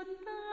в ту